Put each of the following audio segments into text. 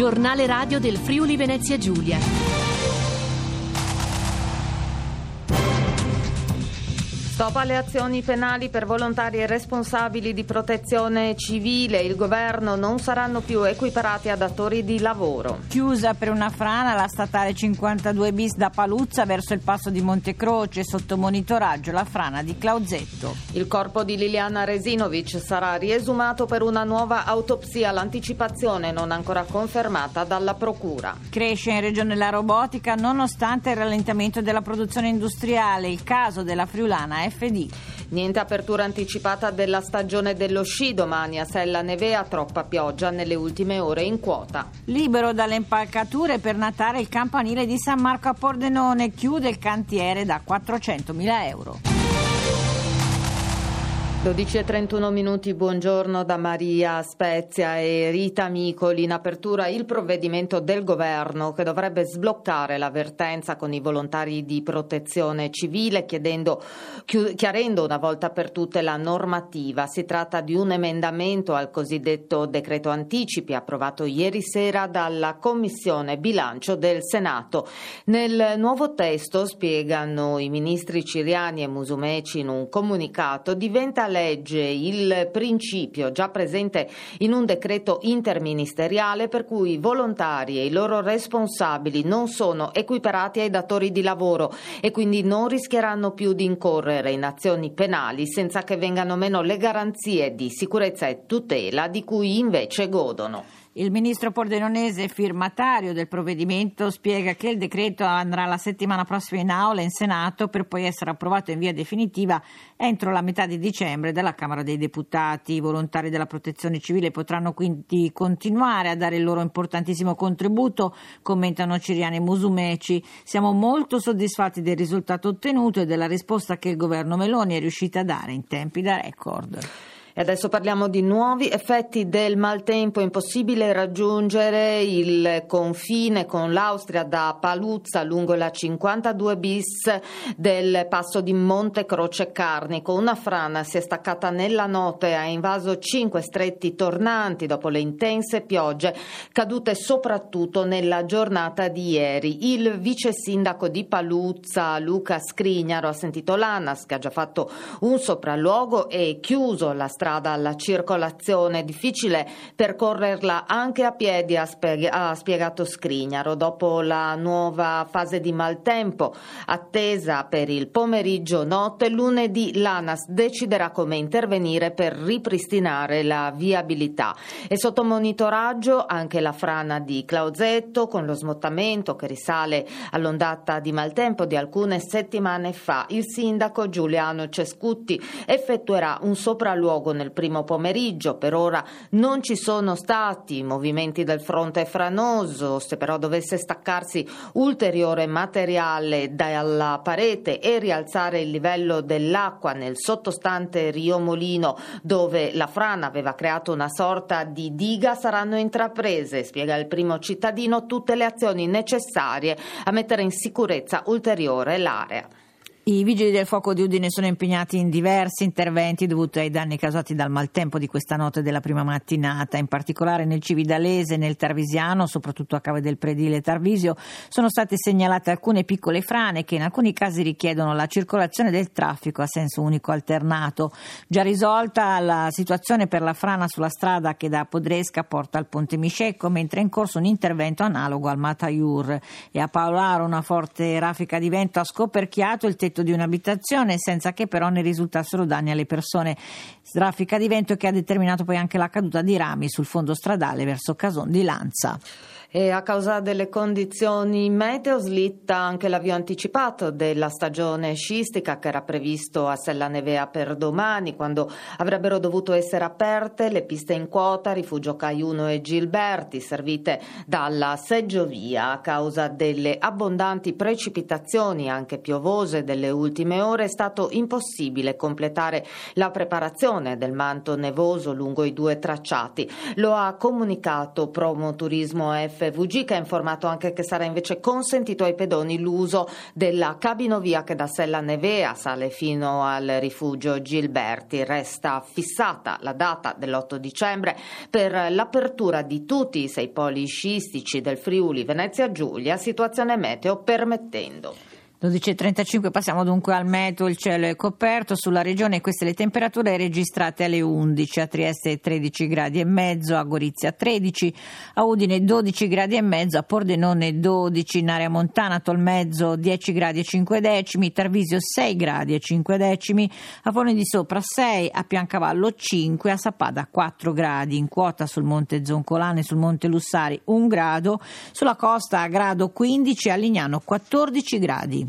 Giornale radio del Friuli Venezia Giulia. Stop alle azioni penali per volontari e responsabili di protezione civile. Il governo non saranno più equiparati ad attori di lavoro. Chiusa per una frana la statale 52 bis da Paluzza verso il passo di Montecroce. Sotto monitoraggio la frana di Clauzetto. Il corpo di Liliana Resinovic sarà riesumato per una nuova autopsia. L'anticipazione non ancora confermata dalla Procura. Cresce in regione la robotica nonostante il rallentamento della produzione industriale. Il caso della Friulana è FD. Niente apertura anticipata della stagione dello sci domani a Sella Nevea, troppa pioggia nelle ultime ore in quota. Libero dalle impalcature per Natale il campanile di San Marco a Pordenone chiude il cantiere da 400.000 euro. 12.31 minuti, buongiorno da Maria Spezia e Rita Micoli. In apertura il provvedimento del governo che dovrebbe sbloccare l'avvertenza con i volontari di protezione civile chiedendo, chiarendo una volta per tutte la normativa. Si tratta di un emendamento al cosiddetto decreto anticipi approvato ieri sera dalla Commissione Bilancio del Senato. Nel nuovo testo, spiegano i ministri Ciriani e Musumeci in un comunicato, diventa legge il principio già presente in un decreto interministeriale per cui i volontari e i loro responsabili non sono equiparati ai datori di lavoro e quindi non rischieranno più di incorrere in azioni penali senza che vengano meno le garanzie di sicurezza e tutela di cui invece godono. Il ministro pordenonese firmatario del provvedimento spiega che il decreto andrà la settimana prossima in aula in Senato per poi essere approvato in via definitiva entro la metà di dicembre dalla Camera dei Deputati. I volontari della protezione civile potranno quindi continuare a dare il loro importantissimo contributo, commentano Ciriani e Musumeci. Siamo molto soddisfatti del risultato ottenuto e della risposta che il governo Meloni è riuscito a dare in tempi da record. E adesso parliamo di nuovi effetti del maltempo. Impossibile raggiungere il confine con l'Austria da Paluzza lungo la 52 bis del passo di Monte Croce Carnico. Una frana si è staccata nella notte e ha invaso cinque stretti tornanti dopo le intense piogge cadute soprattutto nella giornata di ieri. Il vice sindaco di Paluzza, Luca Scrignaro, ha sentito l'ANAS che ha già fatto un sopralluogo e chiuso la strada alla circolazione, difficile percorrerla anche a piedi, ha, spiegato Scrignaro. Dopo la nuova fase di maltempo attesa per il pomeriggio notte, lunedì l'ANAS deciderà come intervenire per ripristinare la viabilità. E sotto monitoraggio anche la frana di Clausetto con lo smottamento che risale all'ondata di maltempo di alcune settimane fa. Il sindaco Giuliano Cescutti effettuerà un sopralluogo luogo nel primo pomeriggio. Per ora non ci sono stati movimenti del fronte franoso, se però dovesse staccarsi ulteriore materiale dalla parete e rialzare il livello dell'acqua nel sottostante Rio Molino dove la frana aveva creato una sorta di diga saranno intraprese, spiega il primo cittadino, tutte le azioni necessarie a mettere in sicurezza ulteriore l'area. I vigili del fuoco di Udine sono impegnati in diversi interventi dovuti ai danni causati dal maltempo di questa notte della prima mattinata, in particolare nel Cividalese e nel Tarvisiano, soprattutto a cave del Predile Tarvisio, sono state segnalate alcune piccole frane che in alcuni casi richiedono la circolazione del traffico a senso unico alternato. Già risolta la situazione per la frana sulla strada che da Podresca porta al Ponte Miscecco, mentre è in corso un intervento analogo al Mataiur e a Paolaro una forte raffica di vento ha scoperchiato il tetto tetto di un'abitazione senza che però ne risultassero danni alle persone. Straffica di vento che ha determinato poi anche la caduta di rami sul fondo stradale verso Cason di Lanza e a causa delle condizioni meteo slitta anche l'avvio anticipato della stagione sciistica che era previsto a Sella Nevea per domani quando avrebbero dovuto essere aperte le piste in quota Rifugio Caiuno e Gilberti servite dalla seggiovia a causa delle abbondanti precipitazioni anche piovose delle ultime ore. È stato impossibile completare la preparazione del manto nevoso lungo i due tracciati. Lo ha comunicato Promo Turismo F FVG che ha informato anche che sarà invece consentito ai pedoni l'uso della cabinovia che da Sella Nevea sale fino al rifugio Gilberti. Resta fissata la data dell'8 dicembre per l'apertura di tutti i sei poli sciistici del Friuli Venezia Giulia, situazione meteo permettendo. 12.35 passiamo dunque al meteo, il cielo è coperto sulla regione, queste le temperature registrate alle 11, a Trieste 13 gradi e mezzo, a Gorizia 13, a Udine 12 gradi e mezzo, a Pordenone 12, in area montana Tolmezzo 10 gradi e 5 decimi, Tarvisio 6 gradi e 5 decimi, a Fone di Sopra 6, a Piancavallo 5, a Sappada 4 gradi, in quota sul monte Zoncolane sul monte Lussari 1 grado, sulla costa a grado 15, a Lignano 14 gradi.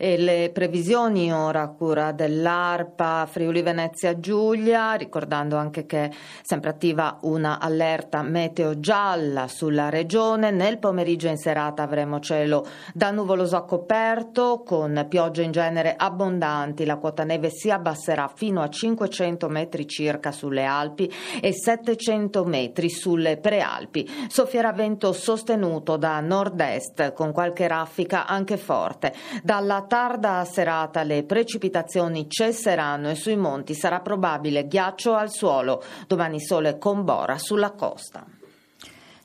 E le previsioni ora a cura dell'ARPA Friuli Venezia Giulia, ricordando anche che è sempre attiva una allerta meteo gialla sulla regione. Nel pomeriggio in serata avremo cielo da nuvoloso a coperto con piogge in genere abbondanti. La quota neve si abbasserà fino a 500 metri circa sulle Alpi e 700 metri sulle prealpi. Soffierà vento sostenuto da nord-est con qualche raffica anche forte. Dalla tarda serata le precipitazioni cesseranno e sui monti sarà probabile ghiaccio al suolo. Domani sole con bora sulla costa.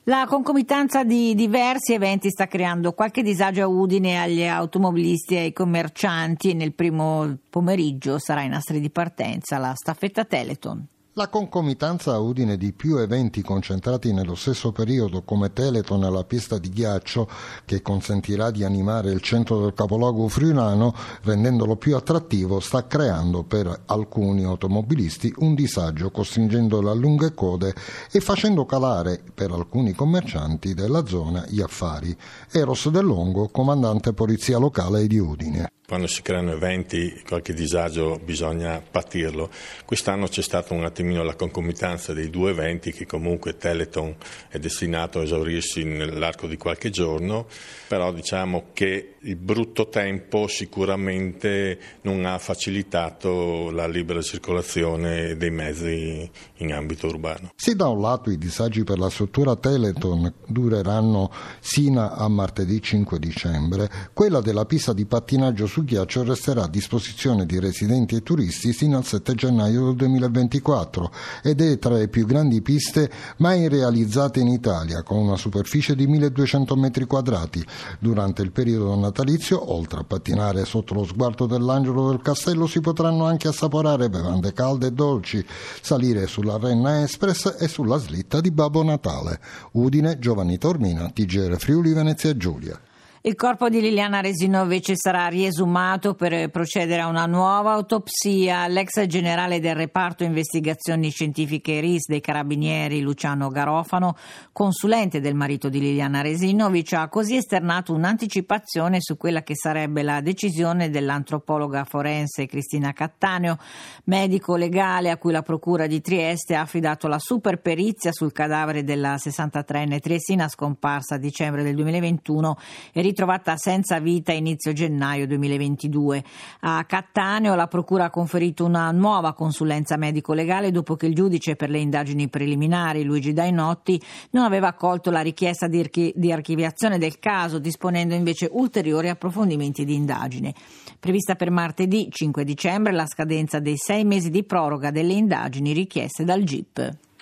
La concomitanza di diversi eventi sta creando qualche disagio a Udine agli automobilisti e ai commercianti. Nel primo pomeriggio sarà in astri di partenza la staffetta Teleton. La concomitanza a Udine di più eventi concentrati nello stesso periodo come Teleton alla pista di ghiaccio che consentirà di animare il centro del capoluogo friulano rendendolo più attrattivo sta creando per alcuni automobilisti un disagio costringendoli a lunghe code e facendo calare per alcuni commercianti della zona gli affari. Eros Del Longo, comandante polizia locale di Udine quando si creano eventi qualche disagio bisogna patirlo. Quest'anno c'è stata un attimino la concomitanza dei due eventi che comunque Teleton è destinato a esaurirsi nell'arco di qualche giorno, però diciamo che il brutto tempo sicuramente non ha facilitato la libera circolazione dei mezzi in ambito urbano. Se da un lato i disagi per la struttura Teleton dureranno sino a martedì 5 dicembre, quella della pista di pattinaggio sul ghiaccio resterà a disposizione di residenti e turisti sino al 7 gennaio del 2024 ed è tra le più grandi piste mai realizzate in Italia con una superficie di 1200 metri quadrati. Durante il periodo natalizio, oltre a pattinare sotto lo sguardo dell'angelo del castello, si potranno anche assaporare bevande calde e dolci, salire sulla Renna Express e sulla slitta di Babbo Natale. Udine, Giovanni Tormina, TGR Friuli Venezia Giulia. Il corpo di Liliana Resinovic sarà riesumato per procedere a una nuova autopsia. L'ex generale del reparto investigazioni scientifiche RIS dei carabinieri Luciano Garofano, consulente del marito di Liliana Resinovic, ha così esternato un'anticipazione su quella che sarebbe la decisione dell'antropologa forense Cristina Cattaneo, medico legale a cui la procura di Trieste ha affidato la superperizia sul cadavere della 63enne triestina scomparsa a dicembre del 2021 e ritrovata senza vita inizio gennaio 2022. A Cattaneo la Procura ha conferito una nuova consulenza medico-legale dopo che il giudice per le indagini preliminari, Luigi Dainotti, non aveva accolto la richiesta di, archi- di archiviazione del caso, disponendo invece ulteriori approfondimenti di indagine. Prevista per martedì 5 dicembre la scadenza dei sei mesi di proroga delle indagini richieste dal GIP.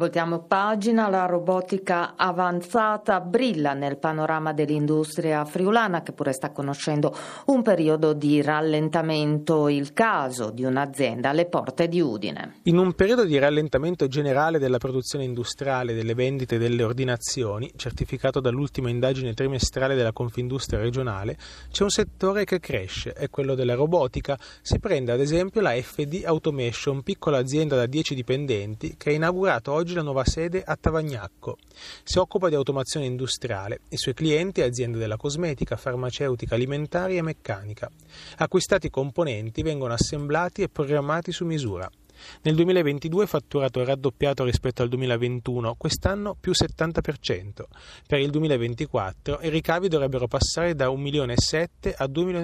Voltiamo pagina, la robotica avanzata brilla nel panorama dell'industria friulana che pure sta conoscendo un periodo di rallentamento, il caso di un'azienda alle porte di Udine. In un periodo di rallentamento generale della produzione industriale, delle vendite e delle ordinazioni, certificato dall'ultima indagine trimestrale della Confindustria regionale, c'è un settore che cresce, è quello della robotica. Si prende ad esempio la FD Automation, piccola azienda da 10 dipendenti che ha inaugurato oggi oggi la nuova sede a Tavagnacco. Si occupa di automazione industriale. I suoi clienti aziende della cosmetica, farmaceutica, alimentare e meccanica. Acquistati i componenti vengono assemblati e programmati su misura. Nel 2022 fatturato è raddoppiato rispetto al 2021, quest'anno più 70%. Per il 2024 i ricavi dovrebbero passare da 1 milione e 7 a 2 milioni.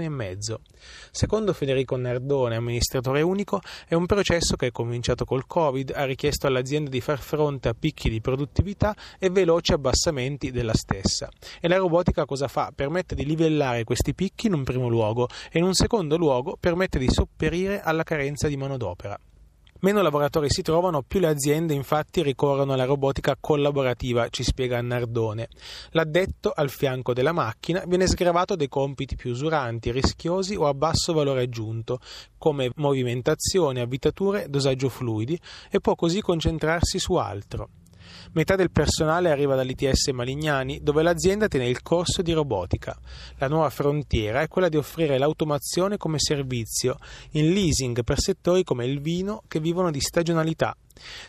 Secondo Federico Nardone, amministratore unico, è un processo che è cominciato col Covid, ha richiesto all'azienda di far fronte a picchi di produttività e veloci abbassamenti della stessa. E la robotica cosa fa? Permette di livellare questi picchi in un primo luogo e in un secondo luogo permette di sopperire alla carenza di manodopera. Meno lavoratori si trovano, più le aziende infatti ricorrono alla robotica collaborativa, ci spiega Nardone. L'addetto al fianco della macchina viene sgravato dei compiti più usuranti, rischiosi o a basso valore aggiunto, come movimentazione, avvitature, dosaggio fluidi, e può così concentrarsi su altro. Metà del personale arriva dall'ITS Malignani, dove l'azienda tiene il corso di robotica. La nuova frontiera è quella di offrire l'automazione come servizio, in leasing per settori come il vino che vivono di stagionalità.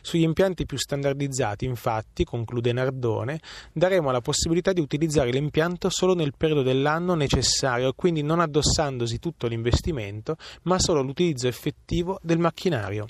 Sugli impianti più standardizzati, infatti, conclude Nardone, daremo la possibilità di utilizzare l'impianto solo nel periodo dell'anno necessario, quindi non addossandosi tutto l'investimento, ma solo l'utilizzo effettivo del macchinario.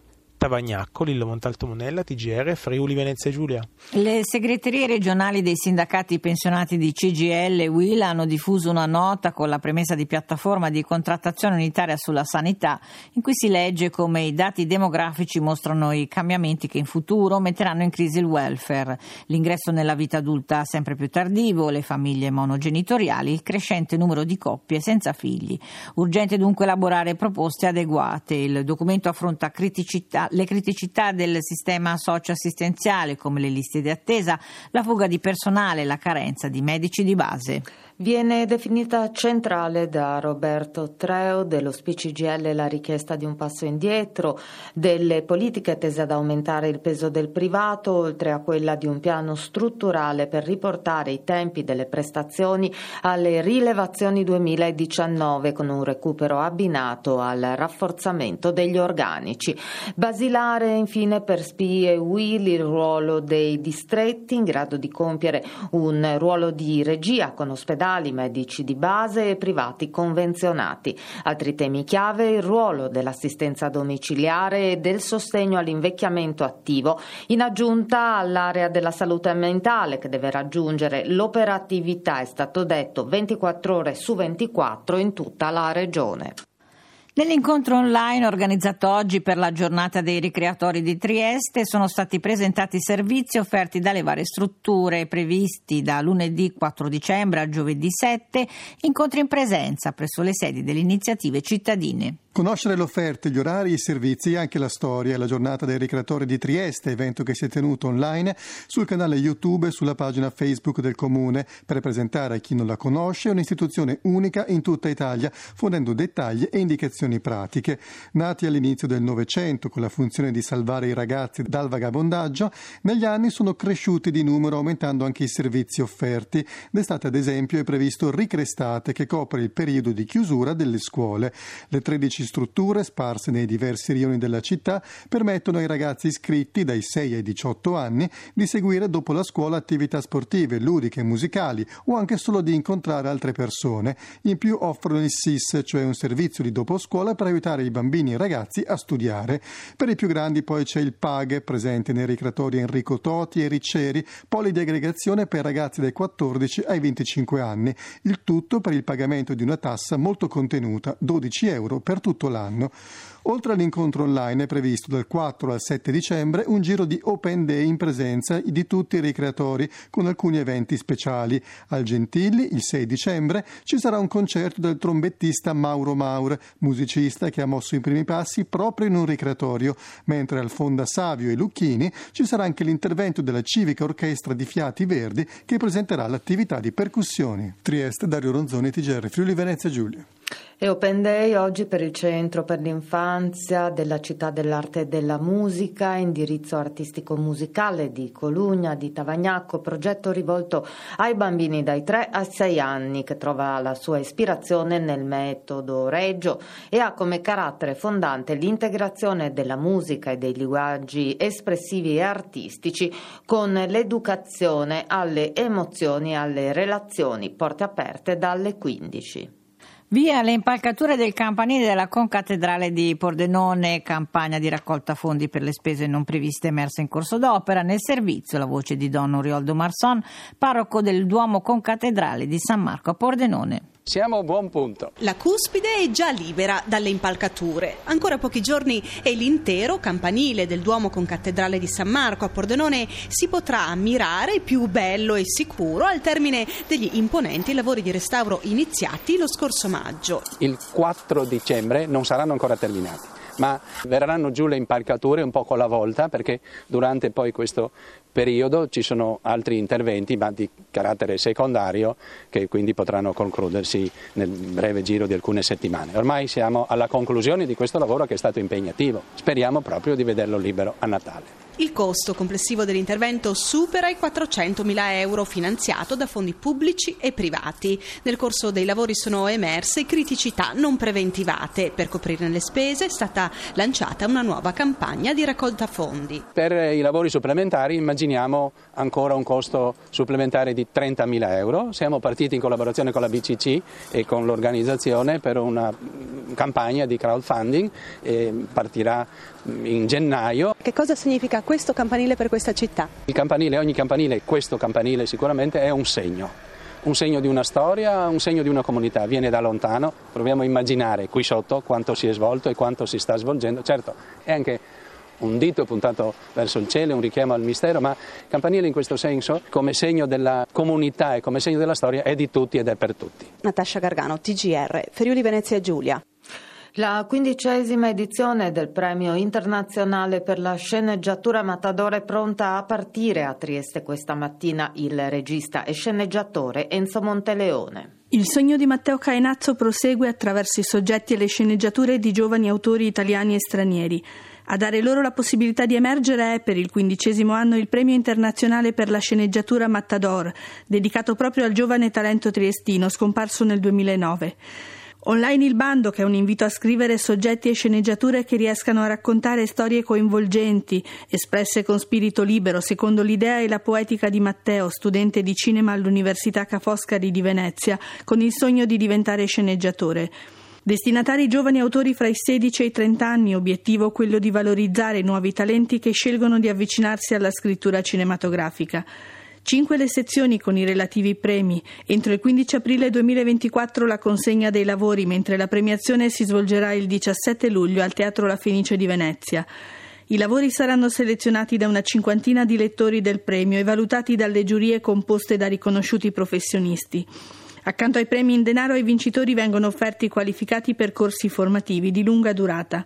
Tavagnacco, Lillo Montalto Monella, TGR, Friuli Venezia Giulia. Le segreterie regionali dei sindacati pensionati di CGL e WIL hanno diffuso una nota con la premessa di piattaforma di contrattazione unitaria sulla sanità in cui si legge come i dati demografici mostrano i cambiamenti che in futuro metteranno in crisi il welfare, l'ingresso nella vita adulta sempre più tardivo, le famiglie monogenitoriali, il crescente numero di coppie senza figli. Urgente dunque elaborare proposte adeguate. Il documento affronta criticità le criticità del sistema socioassistenziale come le liste di attesa, la fuga di personale, la carenza di medici di base. Viene definita centrale da Roberto Treo dello SPCGL la richiesta di un passo indietro, delle politiche tese ad aumentare il peso del privato, oltre a quella di un piano strutturale per riportare i tempi delle prestazioni alle rilevazioni 2019 con un recupero abbinato al rafforzamento degli organici. Basilare infine per SPI e WIL il ruolo dei distretti in grado di compiere un ruolo di regia con ospedali ospedali, medici di base e privati convenzionati. Altri temi chiave il ruolo dell'assistenza domiciliare e del sostegno all'invecchiamento attivo, in aggiunta all'area della salute mentale che deve raggiungere l'operatività, è stato detto, 24 ore su 24 in tutta la regione. Nell'incontro online organizzato oggi per la giornata dei ricreatori di Trieste sono stati presentati servizi offerti dalle varie strutture previsti da lunedì 4 dicembre a giovedì 7, incontri in presenza presso le sedi delle iniziative cittadine. Conoscere l'offerta, gli orari, i servizi e anche la storia e la giornata dei ricreatori di Trieste, evento che si è tenuto online sul canale YouTube e sulla pagina Facebook del Comune per presentare a chi non la conosce un'istituzione unica in tutta Italia, fornendo dettagli e indicazioni pratiche. Nati all'inizio del Novecento con la funzione di salvare i ragazzi dal vagabondaggio, negli anni sono cresciuti di numero aumentando anche i servizi offerti. D'estate ad esempio è previsto Ricrestate che copre il periodo di chiusura delle scuole. Le 13 strutture sparse nei diversi rioni della città permettono ai ragazzi iscritti dai 6 ai 18 anni di seguire dopo la scuola attività sportive, ludiche, musicali o anche solo di incontrare altre persone. In più offrono il SIS, cioè un servizio di dopo scuola per aiutare i bambini e i ragazzi a studiare. Per i più grandi poi c'è il PAG, presente nei ricreatori Enrico Toti e Ricceri, poli di aggregazione per ragazzi dai 14 ai 25 anni. Il tutto per il pagamento di una tassa molto contenuta, 12 euro per tutti tutto l'anno. Oltre all'incontro online è previsto dal 4 al 7 dicembre un giro di Open Day in presenza di tutti i ricreatori con alcuni eventi speciali. Al Gentilli, il 6 dicembre, ci sarà un concerto del trombettista Mauro Maur, musicista che ha mosso i primi passi proprio in un ricreatorio, mentre al Fonda Savio e Lucchini ci sarà anche l'intervento della civica orchestra di Fiati Verdi che presenterà l'attività di percussioni. Trieste, Dario Ronzoni, TGR, Friuli Venezia Giulia. E Open Day oggi per il Centro per l'Infanzia della Città dell'Arte e della Musica, indirizzo artistico-musicale di Colugna, di Tavagnacco, progetto rivolto ai bambini dai 3 ai 6 anni che trova la sua ispirazione nel metodo Reggio e ha come carattere fondante l'integrazione della musica e dei linguaggi espressivi e artistici con l'educazione alle emozioni e alle relazioni, porte aperte dalle 15. Via le impalcature del campanile della concattedrale di Pordenone, campagna di raccolta fondi per le spese non previste emerse in corso d'opera. Nel servizio la voce di Don Orioldo Marson, parroco del Duomo Concattedrale di San Marco a Pordenone. Siamo a buon punto. La cuspide è già libera dalle impalcature. Ancora pochi giorni e l'intero campanile del Duomo con cattedrale di San Marco a Pordenone si potrà ammirare più bello e sicuro al termine degli imponenti lavori di restauro iniziati lo scorso maggio. Il 4 dicembre non saranno ancora terminati ma verranno giù le impalcature un po' alla volta perché durante poi questo periodo ci sono altri interventi ma di carattere secondario che quindi potranno concludersi nel breve giro di alcune settimane. Ormai siamo alla conclusione di questo lavoro che è stato impegnativo, speriamo proprio di vederlo libero a Natale. Il costo complessivo dell'intervento supera i 400.000 euro finanziato da fondi pubblici e privati. Nel corso dei lavori sono emerse criticità non preventivate. Per coprire le spese è stata lanciata una nuova campagna di raccolta fondi. Per i lavori supplementari immaginiamo ancora un costo supplementare di 30.000 euro. Siamo partiti in collaborazione con la BCC e con l'organizzazione per una campagna di crowdfunding partirà in gennaio. Che cosa significa questo campanile per questa città? Il campanile, ogni campanile, questo campanile sicuramente è un segno un segno di una storia, un segno di una comunità, viene da lontano, proviamo a immaginare qui sotto quanto si è svolto e quanto si sta svolgendo, certo è anche un dito puntato verso il cielo, un richiamo al mistero, ma campanile in questo senso, come segno della comunità e come segno della storia, è di tutti ed è per tutti. Natascia Gargano, TGR, Friuli Venezia Giulia. La quindicesima edizione del Premio Internazionale per la sceneggiatura Matador è pronta a partire a Trieste questa mattina. Il regista e sceneggiatore Enzo Monteleone. Il sogno di Matteo Caenazzo prosegue attraverso i soggetti e le sceneggiature di giovani autori italiani e stranieri. A dare loro la possibilità di emergere è per il quindicesimo anno il Premio internazionale per la sceneggiatura Matador, dedicato proprio al giovane talento triestino scomparso nel 2009. Online il bando, che è un invito a scrivere soggetti e sceneggiature che riescano a raccontare storie coinvolgenti, espresse con spirito libero, secondo l'idea e la poetica di Matteo, studente di cinema all'Università Ca' Foscari di Venezia, con il sogno di diventare sceneggiatore. Destinatari giovani autori fra i 16 e i 30 anni, obiettivo quello di valorizzare nuovi talenti che scelgono di avvicinarsi alla scrittura cinematografica. Cinque le sezioni con i relativi premi. Entro il 15 aprile 2024 la consegna dei lavori, mentre la premiazione si svolgerà il 17 luglio al Teatro La Fenice di Venezia. I lavori saranno selezionati da una cinquantina di lettori del premio e valutati dalle giurie composte da riconosciuti professionisti. Accanto ai premi in denaro ai vincitori vengono offerti qualificati percorsi formativi di lunga durata.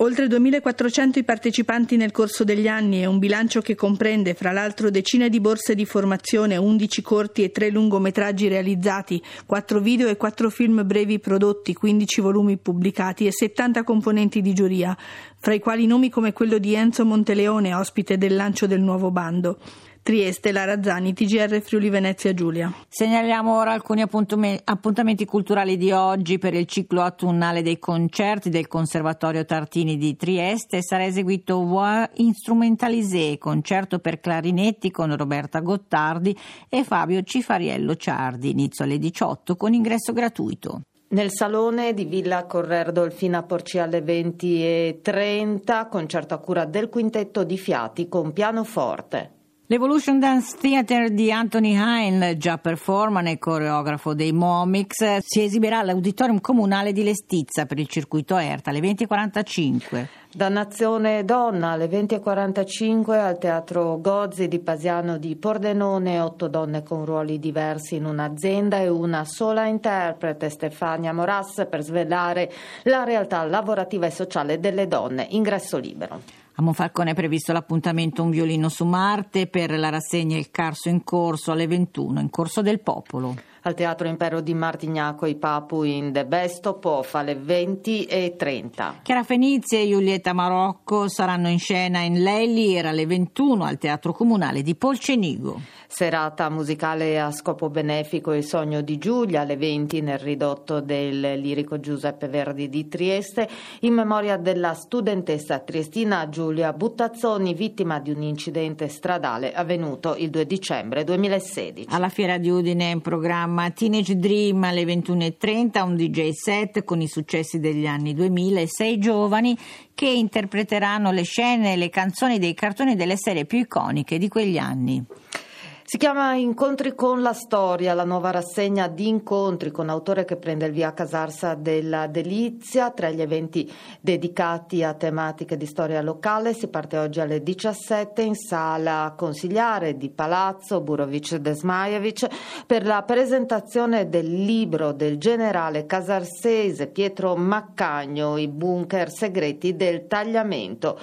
Oltre 2.400 i partecipanti nel corso degli anni e un bilancio che comprende, fra l'altro, decine di borse di formazione, 11 corti e 3 lungometraggi realizzati, 4 video e 4 film brevi prodotti, 15 volumi pubblicati e 70 componenti di giuria, fra i quali nomi come quello di Enzo Monteleone, ospite del lancio del nuovo bando. Trieste, Lara Zani, TGR Friuli Venezia Giulia. Segnaliamo ora alcuni appuntamenti culturali di oggi per il ciclo autunnale dei concerti del Conservatorio Tartini di Trieste. Sarà eseguito Voix Instrumentalisé, concerto per clarinetti con Roberta Gottardi e Fabio Cifariello Ciardi, inizio alle 18 con ingresso gratuito. Nel salone di Villa Correr Dolfina Porci alle 20.30, concerto a cura del quintetto di fiati con pianoforte. L'Evolution Dance Theater di Anthony Hine, già performance e coreografo dei Momix, si esibirà all'Auditorium Comunale di Lestizza per il circuito ERTA alle 20.45. Dannazione Donna alle 20.45 al Teatro Gozzi di Pasiano di Pordenone, otto donne con ruoli diversi in un'azienda e una sola interprete, Stefania Moras, per svelare la realtà lavorativa e sociale delle donne. Ingresso libero. A Monfalcone è previsto l'appuntamento Un violino su Marte per la rassegna Il Carso in corso alle 21 in Corso del Popolo. Al Teatro Impero di Martignaco i Papu in The Best of Off alle 20 e 30. Chiara Fenizi e Giulietta Marocco saranno in scena in Lei Lira alle 21 al Teatro Comunale di Polcenigo. Serata musicale a scopo benefico Il sogno di Giulia alle 20 nel ridotto del lirico Giuseppe Verdi di Trieste in memoria della studentessa triestina Giulia Buttazzoni vittima di un incidente stradale avvenuto il 2 dicembre 2016. Alla Fiera di Udine in programma programma Teenage Dream alle 21.30, un DJ set con i successi degli anni 2000 e sei giovani che interpreteranno le scene e le canzoni dei cartoni delle serie più iconiche di quegli anni. Si chiama Incontri con la storia, la nuova rassegna di incontri con autore che prende il via a Casarsa della Delizia. Tra gli eventi dedicati a tematiche di storia locale si parte oggi alle 17 in sala consigliare di Palazzo Burovic Desmajevic per la presentazione del libro del generale casarsese Pietro Maccagno, I bunker segreti del tagliamento.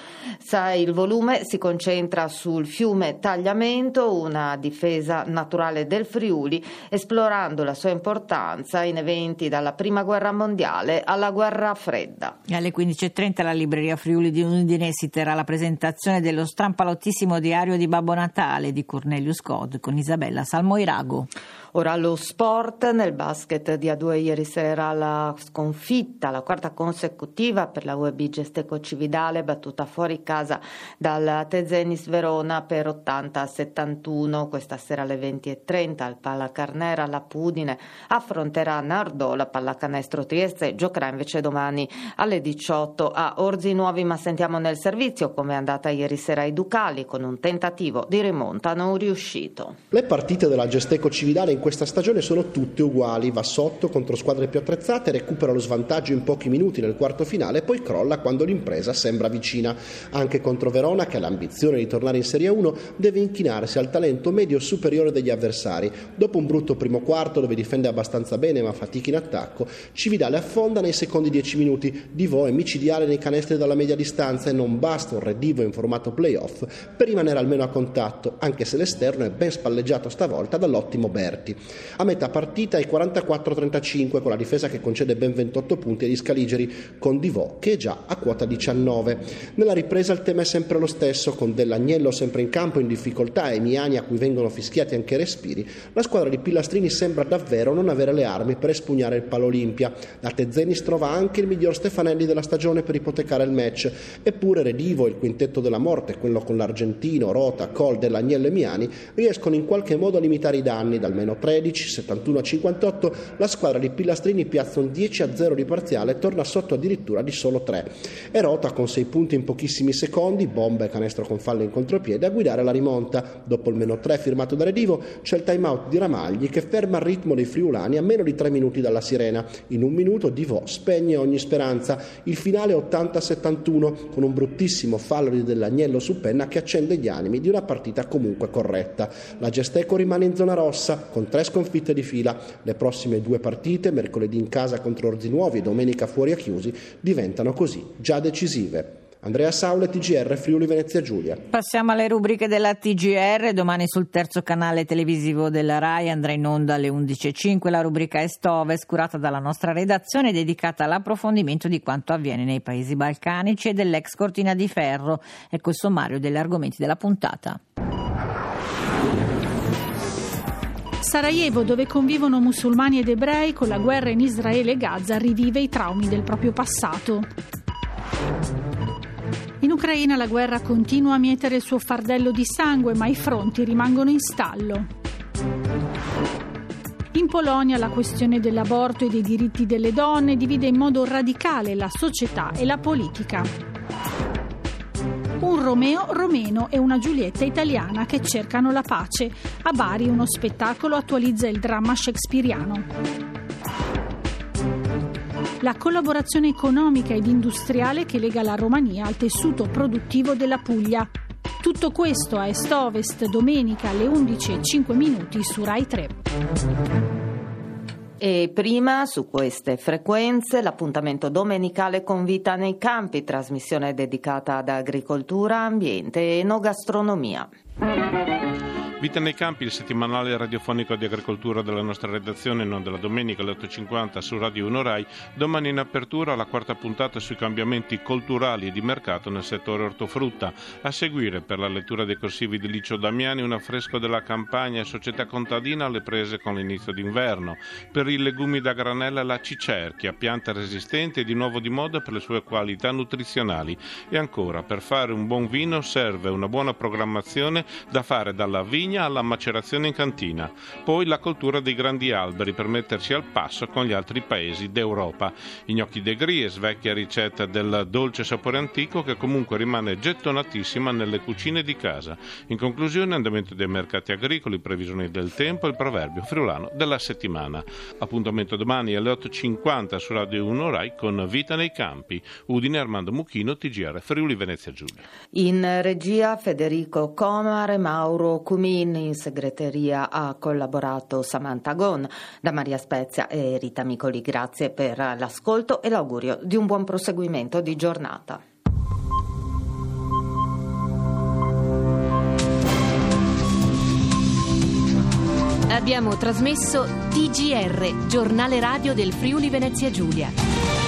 Il volume si concentra sul fiume Tagliamento, una di difesa naturale del Friuli, esplorando la sua importanza in eventi dalla Prima Guerra Mondiale alla Guerra Fredda. Alle 15.30 la libreria Friuli di Udine si terrà la presentazione dello strampalottissimo diario di Babbo Natale di Cornelius Cod con Isabella Salmoirago. Ora lo sport, nel basket di A2 ieri sera la sconfitta, la quarta consecutiva per la UEB Gesteco Cividale battuta fuori casa dal Tezenis Verona per 80 a 71. Questa sera alle 20.30 al Pallacarnera la Pudine affronterà Nardò, la Pallacanestro Trieste giocherà invece domani alle 18 a Orzi Nuovi, ma sentiamo nel servizio come è andata ieri sera ai Ducali con un tentativo di rimonta non riuscito. Le partite della Gesteco Cividale in questa stagione sono tutte uguali, va sotto contro squadre più attrezzate, recupera lo svantaggio in pochi minuti nel quarto finale e poi crolla quando l'impresa sembra vicina. Anche contro Verona, che ha l'ambizione di tornare in Serie 1, deve inchinarsi al talento medio superiore degli avversari. Dopo un brutto primo quarto dove difende abbastanza bene ma fatica in attacco, Cividale affonda nei secondi dieci minuti, Divo è micidiale nei canestri dalla media distanza e non basta un redivo in formato playoff per rimanere almeno a contatto, anche se l'esterno è ben spalleggiato stavolta dall'ottimo Berti. A metà partita è 44-35 con la difesa che concede ben 28 punti agli Scaligeri con Divò che è già a quota 19. Nella ripresa il tema è sempre lo stesso con Dell'Agnello sempre in campo in difficoltà e Miani a cui vengono fischiati anche respiri. La squadra di Pillastrini sembra davvero non avere le armi per espugnare il palo Olimpia. La Tezzenis trova anche il miglior Stefanelli della stagione per ipotecare il match. Eppure Redivo, il quintetto della morte, quello con l'Argentino, Rota, Col, Dell'Agnello e Miani, riescono in qualche modo a limitare i danni dal meno 13, 71 a 58, la squadra di Pillastrini piazza un 10 a 0 di parziale e torna sotto addirittura di solo 3. E Rota con 6 punti in pochissimi secondi, bomba e canestro con falle in contropiede a guidare la rimonta. Dopo il meno 3 firmato da Redivo c'è il time out di Ramagli che ferma il ritmo dei friulani a meno di 3 minuti dalla sirena. In un minuto Divo spegne ogni speranza. Il finale 80-71 con un bruttissimo fallo di Dell'Agnello su penna che accende gli animi di una partita comunque corretta. La Gesteco rimane in zona rossa con tre sconfitte di fila. Le prossime due partite, mercoledì in casa contro Orzinuovi e domenica fuori a Chiusi, diventano così già decisive. Andrea Saule, TGR, Friuli Venezia Giulia. Passiamo alle rubriche della TGR. Domani sul terzo canale televisivo della RAI andrà in onda alle 11.05 la rubrica Est-Ovest, curata dalla nostra redazione, dedicata all'approfondimento di quanto avviene nei paesi balcanici e dell'ex cortina di ferro. Ecco il sommario degli argomenti della puntata. Sarajevo, dove convivono musulmani ed ebrei, con la guerra in Israele e Gaza rivive i traumi del proprio passato. In Ucraina la guerra continua a mietere il suo fardello di sangue, ma i fronti rimangono in stallo. In Polonia la questione dell'aborto e dei diritti delle donne divide in modo radicale la società e la politica un Romeo romeno e una Giulietta italiana che cercano la pace. A Bari uno spettacolo attualizza il dramma shakespeariano. La collaborazione economica ed industriale che lega la Romania al tessuto produttivo della Puglia. Tutto questo a Est-Ovest domenica alle 11.05 minuti su Rai 3. E prima su queste frequenze l'appuntamento domenicale con Vita nei campi, trasmissione dedicata ad agricoltura, ambiente e enogastronomia. Vita nei campi, il settimanale radiofonico di agricoltura della nostra redazione, non della domenica alle 8.50 su Radio 1 Rai. Domani in apertura la quarta puntata sui cambiamenti culturali e di mercato nel settore ortofrutta. A seguire, per la lettura dei corsivi di Licio Damiani, un affresco della campagna e società contadina alle prese con l'inizio d'inverno. Per i legumi da granella la cicerchia, pianta resistente e di nuovo di moda per le sue qualità nutrizionali. E ancora, per fare un buon vino serve una buona programmazione da fare dalla vigna vigna alla macerazione in cantina, poi la coltura dei grandi alberi per metterci al passo con gli altri paesi d'Europa. I gnocchi de gries, vecchia ricetta del dolce sapore antico che comunque rimane gettonatissima nelle cucine di casa. In conclusione, andamento dei mercati agricoli, previsioni del tempo e il proverbio friulano della settimana. Appuntamento domani alle 8.50 su Radio 1 Rai con Vita nei campi. Udine Armando Mucchino, TGR Friuli Venezia Giulia. In regia Federico Comar e Mauro Cumin, in segreteria ha collaborato Samantha Gon. Da Maria Spezia e Rita Micoli, grazie per l'ascolto e l'augurio di un buon proseguimento di giornata. Abbiamo trasmesso TGR, giornale radio del Friuli Venezia Giulia.